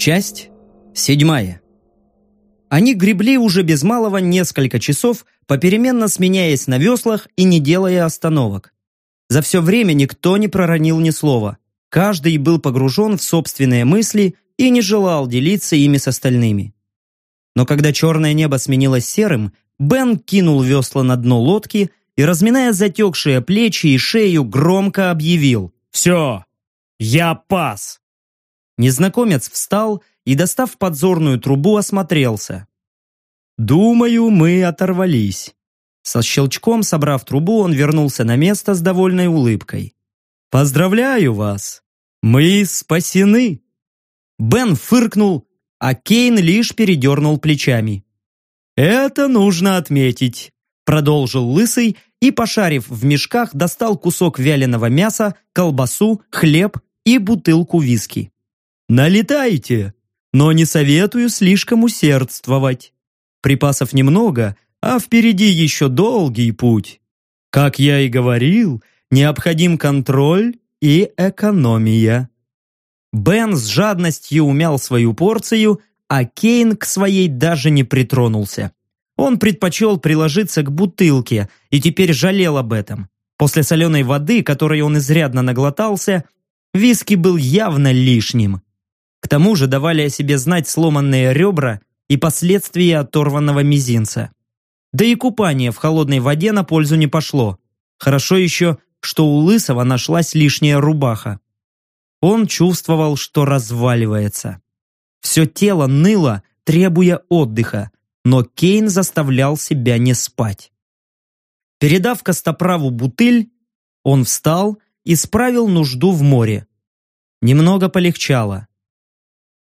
Часть седьмая. Они гребли уже без малого несколько часов, попеременно сменяясь на веслах и не делая остановок. За все время никто не проронил ни слова. Каждый был погружен в собственные мысли и не желал делиться ими с остальными. Но когда черное небо сменилось серым, Бен кинул весла на дно лодки и, разминая затекшие плечи и шею, громко объявил «Все, я пас!». Незнакомец встал и, достав подзорную трубу, осмотрелся. «Думаю, мы оторвались». Со щелчком, собрав трубу, он вернулся на место с довольной улыбкой. «Поздравляю вас! Мы спасены!» Бен фыркнул, а Кейн лишь передернул плечами. «Это нужно отметить», — продолжил Лысый и, пошарив в мешках, достал кусок вяленого мяса, колбасу, хлеб и бутылку виски. «Налетайте, но не советую слишком усердствовать. Припасов немного, а впереди еще долгий путь. Как я и говорил, необходим контроль и экономия». Бен с жадностью умял свою порцию, а Кейн к своей даже не притронулся. Он предпочел приложиться к бутылке и теперь жалел об этом. После соленой воды, которой он изрядно наглотался, виски был явно лишним. К тому же давали о себе знать сломанные ребра и последствия оторванного мизинца. Да и купание в холодной воде на пользу не пошло. Хорошо еще, что у Лысого нашлась лишняя рубаха. Он чувствовал, что разваливается. Все тело ныло, требуя отдыха, но Кейн заставлял себя не спать. Передав Костоправу бутыль, он встал и справил нужду в море. Немного полегчало.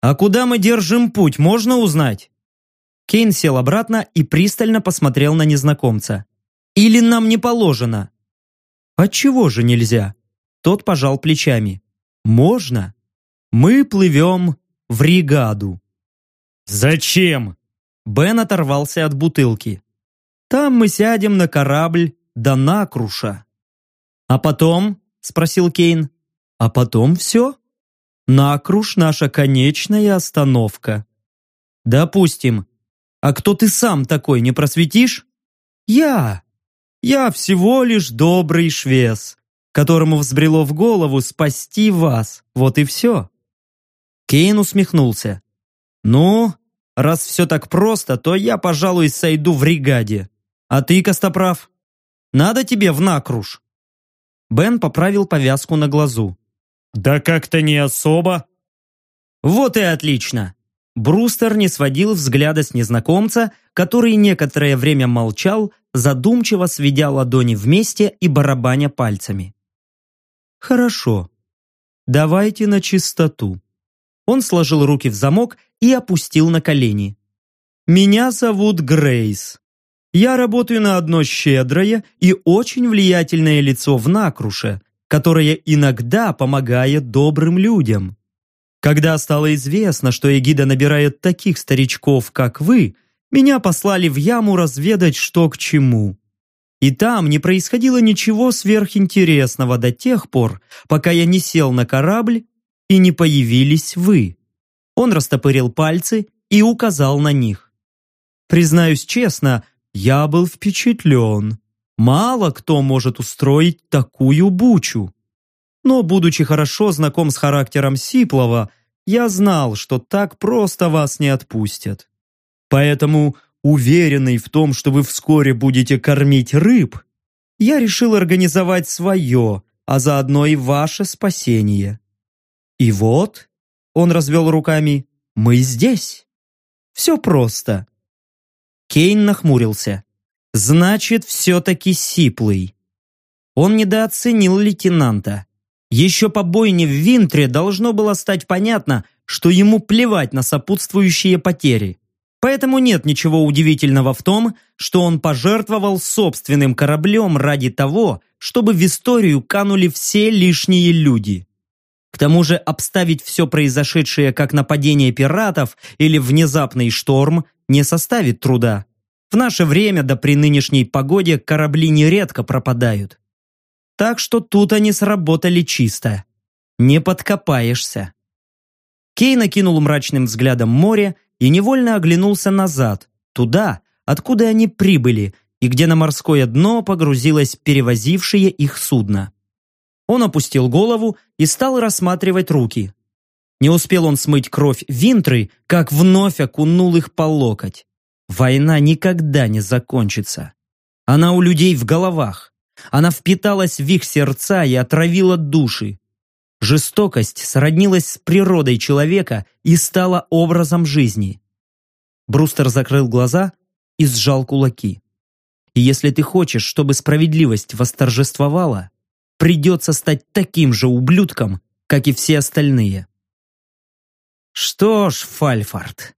«А куда мы держим путь, можно узнать?» Кейн сел обратно и пристально посмотрел на незнакомца. «Или нам не положено?» «Отчего же нельзя?» Тот пожал плечами. «Можно. Мы плывем в Ригаду». «Зачем?» Бен оторвался от бутылки. «Там мы сядем на корабль до Накруша». «А потом?» – спросил Кейн. «А потом все. Накруш – наша конечная остановка». «Допустим. А кто ты сам такой, не просветишь?» «Я. Я всего лишь добрый швец, которому взбрело в голову спасти вас. Вот и все». Кейн усмехнулся. «Ну, Раз все так просто, то я, пожалуй, сойду в ригаде. А ты, Костоправ? Надо тебе в накруш?» Бен поправил повязку на глазу. «Да как-то не особо». «Вот и отлично!» Брустер не сводил взгляда с незнакомца, который некоторое время молчал, задумчиво сведя ладони вместе и барабаня пальцами. «Хорошо. Давайте на чистоту». Он сложил руки в замок и опустил на колени. «Меня зовут Грейс. Я работаю на одно щедрое и очень влиятельное лицо в Накруше, которое иногда помогает добрым людям. Когда стало известно, что эгида набирает таких старичков, как вы, меня послали в яму разведать, что к чему. И там не происходило ничего сверхинтересного до тех пор, пока я не сел на корабль и не появились вы. Он растопырил пальцы и указал на них. Признаюсь честно, я был впечатлен. Мало кто может устроить такую бучу. Но, будучи хорошо знаком с характером Сиплова, я знал, что так просто вас не отпустят. Поэтому, уверенный в том, что вы вскоре будете кормить рыб, я решил организовать свое, а заодно и ваше спасение. И вот он развел руками. «Мы здесь. Все просто». Кейн нахмурился. «Значит, все-таки сиплый». Он недооценил лейтенанта. Еще по бойне в Винтре должно было стать понятно, что ему плевать на сопутствующие потери. Поэтому нет ничего удивительного в том, что он пожертвовал собственным кораблем ради того, чтобы в историю канули все лишние люди. К тому же обставить все произошедшее как нападение пиратов или внезапный шторм не составит труда. В наше время, да при нынешней погоде, корабли нередко пропадают. Так что тут они сработали чисто. Не подкопаешься. Кей накинул мрачным взглядом море и невольно оглянулся назад, туда, откуда они прибыли, и где на морское дно погрузилось перевозившее их судно. Он опустил голову и стал рассматривать руки. Не успел он смыть кровь Винтры, как вновь окунул их по локоть. Война никогда не закончится. Она у людей в головах. Она впиталась в их сердца и отравила души. Жестокость сроднилась с природой человека и стала образом жизни. Брустер закрыл глаза и сжал кулаки. И если ты хочешь, чтобы справедливость восторжествовала, придется стать таким же ублюдком, как и все остальные. Что ж, Фальфард,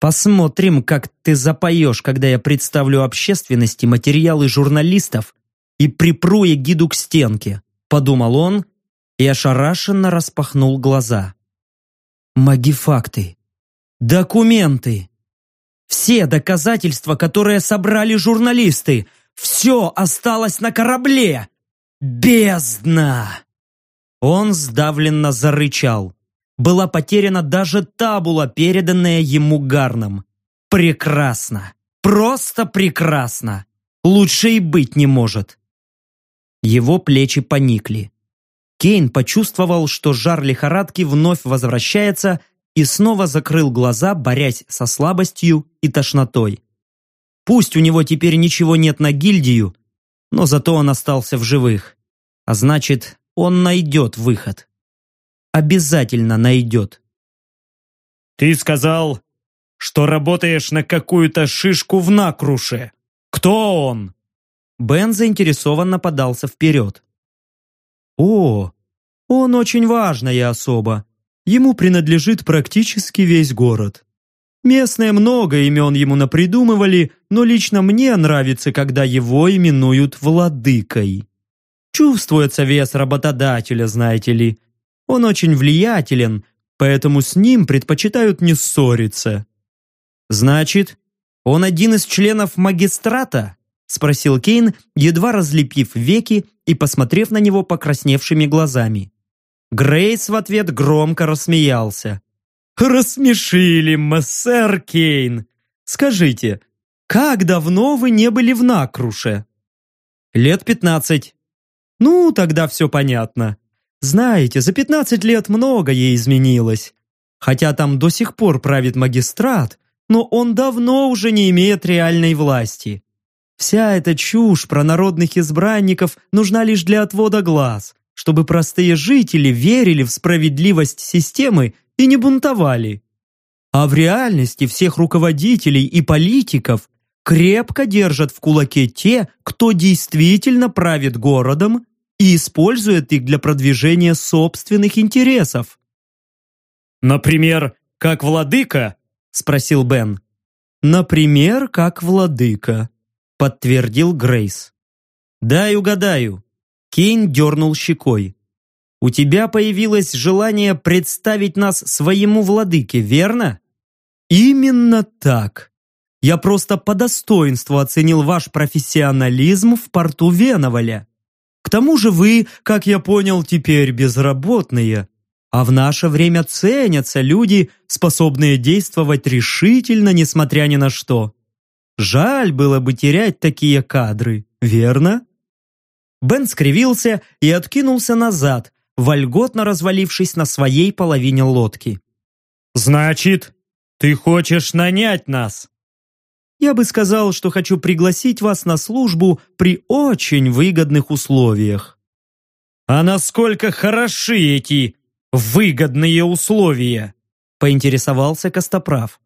посмотрим, как ты запоешь, когда я представлю общественности материалы журналистов и припру гиду к стенке, подумал он и ошарашенно распахнул глаза. Магифакты, документы, все доказательства, которые собрали журналисты, все осталось на корабле. Бездна! Он сдавленно зарычал. Была потеряна даже табула, переданная ему Гарном. Прекрасно! Просто прекрасно! Лучше и быть не может. Его плечи поникли. Кейн почувствовал, что жар лихорадки вновь возвращается и снова закрыл глаза, борясь со слабостью и тошнотой. Пусть у него теперь ничего нет на гильдию, но зато он остался в живых. А значит, он найдет выход. Обязательно найдет. «Ты сказал, что работаешь на какую-то шишку в накруше. Кто он?» Бен заинтересованно подался вперед. «О, он очень важная особа. Ему принадлежит практически весь город. Местные много имен ему напридумывали, но лично мне нравится, когда его именуют владыкой. Чувствуется вес работодателя, знаете ли. Он очень влиятелен, поэтому с ним предпочитают не ссориться. Значит, он один из членов магистрата? Спросил Кейн, едва разлепив веки и посмотрев на него покрасневшими глазами. Грейс в ответ громко рассмеялся. «Рассмешили, мессер Кейн! Скажите, как давно вы не были в Накруше?» «Лет пятнадцать». «Ну, тогда все понятно. Знаете, за пятнадцать лет многое изменилось. Хотя там до сих пор правит магистрат, но он давно уже не имеет реальной власти. Вся эта чушь про народных избранников нужна лишь для отвода глаз, чтобы простые жители верили в справедливость системы и не бунтовали. А в реальности всех руководителей и политиков крепко держат в кулаке те, кто действительно правит городом и использует их для продвижения собственных интересов. «Например, как владыка?» – спросил Бен. «Например, как владыка», – подтвердил Грейс. «Дай угадаю, Кейн дернул щекой. «У тебя появилось желание представить нас своему владыке, верно?» «Именно так. Я просто по достоинству оценил ваш профессионализм в порту Веноваля. Тому же вы, как я понял, теперь безработные, а в наше время ценятся люди, способные действовать решительно, несмотря ни на что. Жаль было бы терять такие кадры, верно?» Бен скривился и откинулся назад, вольготно развалившись на своей половине лодки. «Значит, ты хочешь нанять нас?» «Я бы сказал, что хочу пригласить вас на службу при очень выгодных условиях». «А насколько хороши эти выгодные условия?» поинтересовался Костоправ.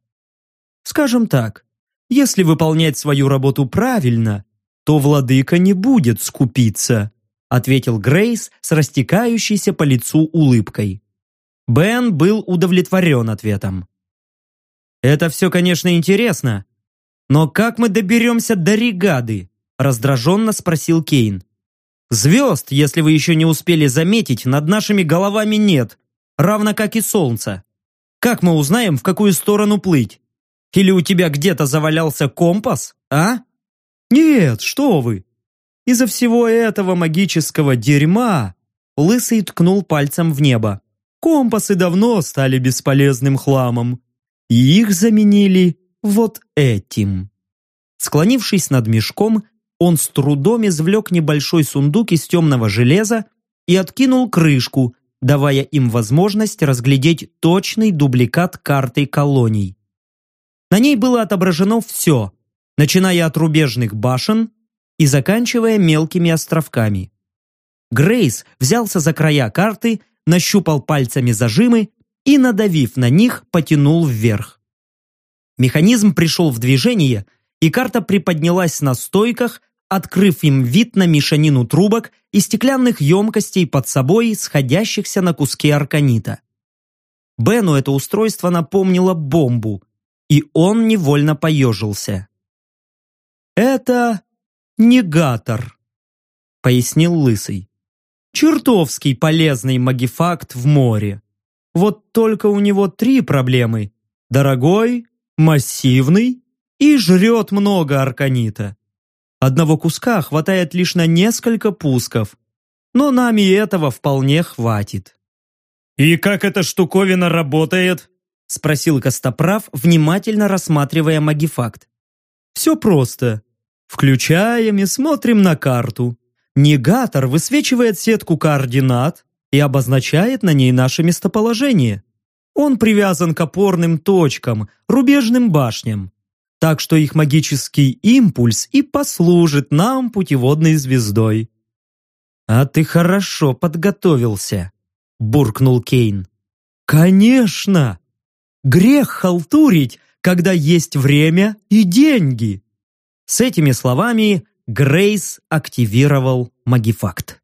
«Скажем так, если выполнять свою работу правильно, то владыка не будет скупиться», ответил Грейс с растекающейся по лицу улыбкой. Бен был удовлетворен ответом. «Это все, конечно, интересно, но как мы доберемся до Ригады?» раздраженно спросил Кейн. «Звезд, если вы еще не успели заметить, над нашими головами нет, равно как и солнца. Как мы узнаем, в какую сторону плыть? Или у тебя где-то завалялся компас, а?» «Нет, что вы! Из-за всего этого магического дерьма...» Лысый ткнул пальцем в небо. Компасы давно стали бесполезным хламом, и их заменили вот этим. Склонившись над мешком, он с трудом извлек небольшой сундук из темного железа и откинул крышку, давая им возможность разглядеть точный дубликат карты колоний. На ней было отображено все, начиная от рубежных башен и заканчивая мелкими островками. Грейс взялся за края карты, нащупал пальцами зажимы и, надавив на них, потянул вверх. Механизм пришел в движение, и карта приподнялась на стойках, открыв им вид на мешанину трубок и стеклянных емкостей под собой, сходящихся на куски арканита. Бену это устройство напомнило бомбу, и он невольно поежился. «Это негатор», — пояснил Лысый. «Чертовский полезный магифакт в море. Вот только у него три проблемы. Дорогой, массивный и жрет много арканита. Одного куска хватает лишь на несколько пусков, но нам и этого вполне хватит. «И как эта штуковина работает?» спросил Костоправ, внимательно рассматривая магифакт. «Все просто. Включаем и смотрим на карту. Негатор высвечивает сетку координат и обозначает на ней наше местоположение. Он привязан к опорным точкам, рубежным башням так что их магический импульс и послужит нам путеводной звездой. «А ты хорошо подготовился», — буркнул Кейн. «Конечно! Грех халтурить, когда есть время и деньги!» С этими словами Грейс активировал магифакт.